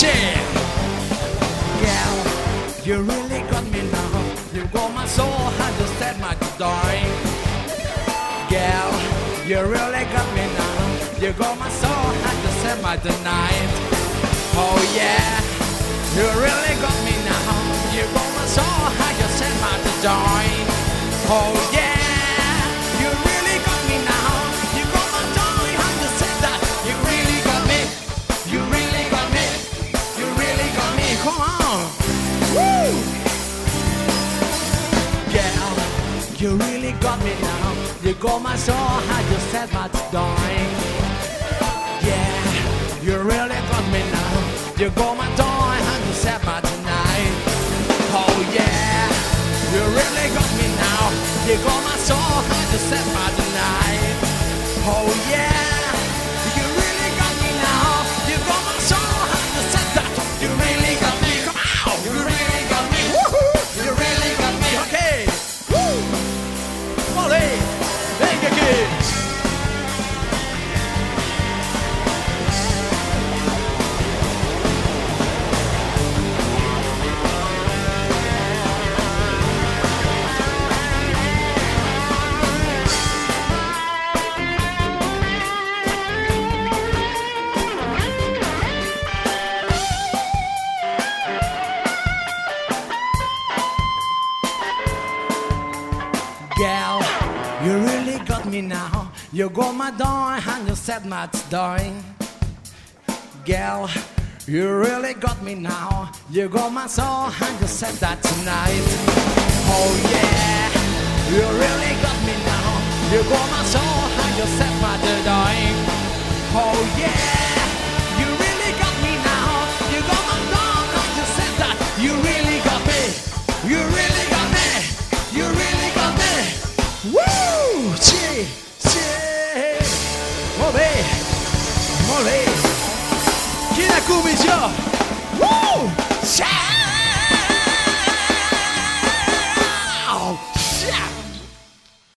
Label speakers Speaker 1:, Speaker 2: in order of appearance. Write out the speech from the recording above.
Speaker 1: shit. Girl, you really got me now. You got my soul, I just said my goodbye. Girl, you really got me now. You got my soul, I just said my tonight. Oh yeah, you really got me now. You got my soul, I just said my goodbye. Oh yeah. Woo! Girl, you really got me now. You got my soul, I just said my dying. Yeah, you really got me now. You got my joy, I just said my tonight. Oh yeah, you really got me now. You got my soul, I just said my tonight. Oh yeah, Gal, you really got me now. You got my door and you said my dying. Gal, you really got me now. You got my soul and you said that tonight. Oh yeah, you really got me now. You got my soul and you said my dying. Chi la cominciò? Woo! Ciao!